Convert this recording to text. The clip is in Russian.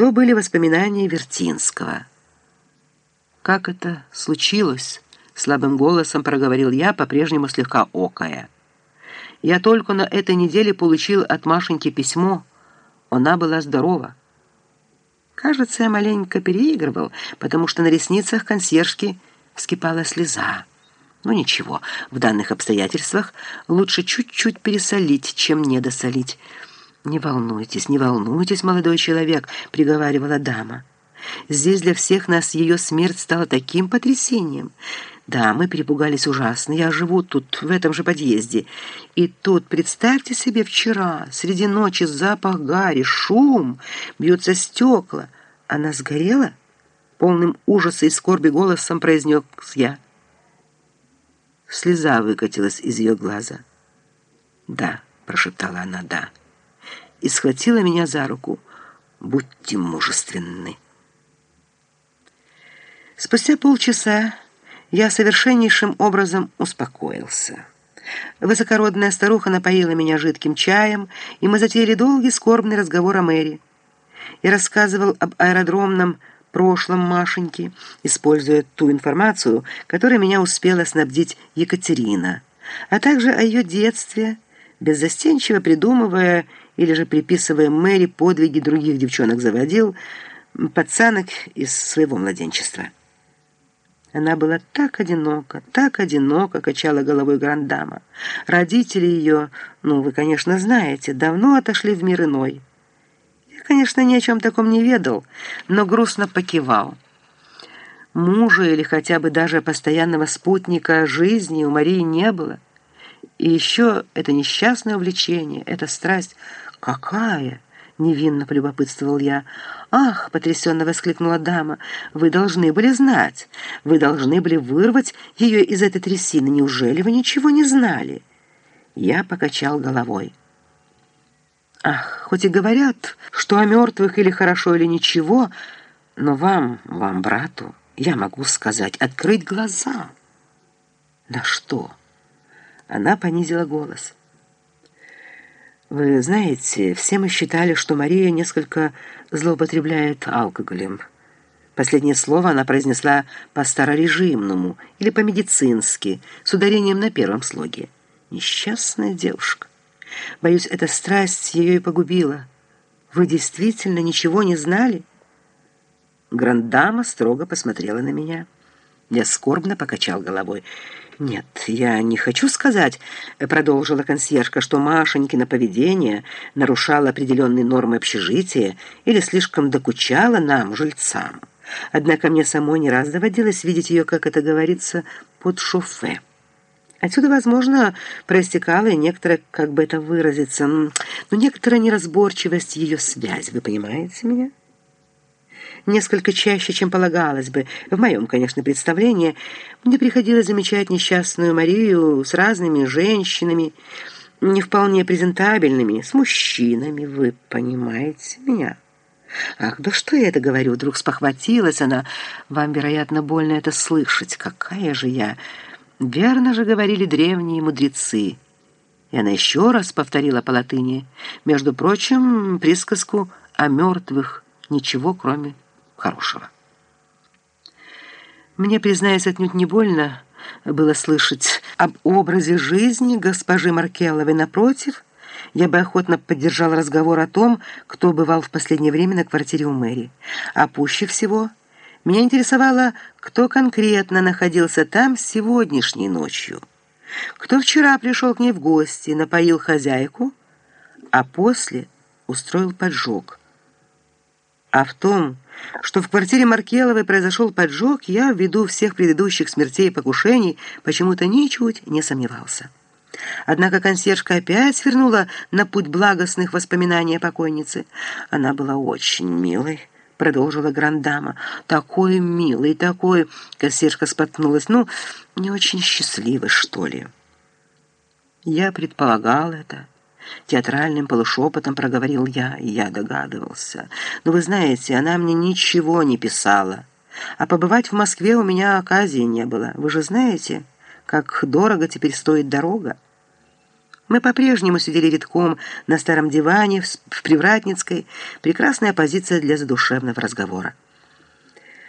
то были воспоминания Вертинского. «Как это случилось?» — слабым голосом проговорил я, по-прежнему слегка окая. «Я только на этой неделе получил от Машеньки письмо. Она была здорова». Кажется, я маленько переигрывал, потому что на ресницах консьержки вскипала слеза. Но ничего, в данных обстоятельствах лучше чуть-чуть пересолить, чем недосолить. «Не волнуйтесь, не волнуйтесь, молодой человек», — приговаривала дама. «Здесь для всех нас ее смерть стала таким потрясением. Да, мы перепугались ужасно. Я живу тут, в этом же подъезде. И тут, представьте себе, вчера, среди ночи запах гари, шум, бьются стекла. Она сгорела?» Полным ужаса и скорби голосом произнес я. Слеза выкатилась из ее глаза. «Да», — прошептала она, — «да» и схватила меня за руку. «Будьте мужественны». Спустя полчаса я совершеннейшим образом успокоился. Высокородная старуха напоила меня жидким чаем, и мы затеяли долгий скорбный разговор о Мэри. Я рассказывал об аэродромном прошлом Машеньки, используя ту информацию, которой меня успела снабдить Екатерина, а также о ее детстве, беззастенчиво придумывая или же приписывая Мэри подвиги других девчонок-заводил, пацанок из своего младенчества. Она была так одинока, так одинока, качала головой Грандама. Родители ее, ну, вы, конечно, знаете, давно отошли в мир иной. Я, конечно, ни о чем таком не ведал, но грустно покивал. Мужа или хотя бы даже постоянного спутника жизни у Марии не было. И еще это несчастное увлечение, эта страсть — «Какая?» — невинно полюбопытствовал я. «Ах!» — потрясенно воскликнула дама. «Вы должны были знать. Вы должны были вырвать ее из этой трясины. Неужели вы ничего не знали?» Я покачал головой. «Ах, хоть и говорят, что о мертвых или хорошо, или ничего, но вам, вам, брату, я могу сказать, открыть глаза». «На что?» Она понизила голос. Вы знаете, все мы считали, что Мария несколько злоупотребляет алкоголем. Последнее слово она произнесла по-старорежимному или по-медицински, с ударением на первом слоге. Несчастная девушка. Боюсь, эта страсть ее и погубила. Вы действительно ничего не знали? Грандама строго посмотрела на меня. Я скорбно покачал головой. «Нет, я не хочу сказать», — продолжила консьержка, «что Машенькино поведение нарушало определенные нормы общежития или слишком докучало нам, жильцам. Однако мне самой не раз доводилось видеть ее, как это говорится, под шофе. Отсюда, возможно, проистекала и некоторая, как бы это выразиться, ну, некоторая неразборчивость ее связи, вы понимаете меня?» Несколько чаще, чем полагалось бы. В моем, конечно, представлении мне приходилось замечать несчастную Марию с разными женщинами, не вполне презентабельными, с мужчинами, вы понимаете меня? Ах, да что я это говорю? Вдруг спохватилась она. Вам, вероятно, больно это слышать. Какая же я? Верно же говорили древние мудрецы. И она еще раз повторила по латыни. Между прочим, присказку о мертвых ничего, кроме хорошего. Мне, признаюсь, отнюдь не больно было слышать об образе жизни госпожи Маркеловой. Напротив, я бы охотно поддержал разговор о том, кто бывал в последнее время на квартире у Мэри. А пуще всего меня интересовало, кто конкретно находился там сегодняшней ночью. Кто вчера пришел к ней в гости, напоил хозяйку, а после устроил поджог. А в том, что в квартире Маркеловой произошел поджог, я, ввиду всех предыдущих смертей и покушений, почему-то ничуть не сомневался. Однако консьержка опять свернула на путь благостных воспоминаний о покойнице. Она была очень милой, продолжила Грандама. Такой милый, такой... Консьержка споткнулась. Ну, не очень счастливой, что ли. Я предполагал это. Театральным полушепотом проговорил я, и я догадывался. Но вы знаете, она мне ничего не писала. А побывать в Москве у меня оказии не было. Вы же знаете, как дорого теперь стоит дорога. Мы по-прежнему сидели редком на старом диване в Привратницкой. Прекрасная позиция для задушевного разговора.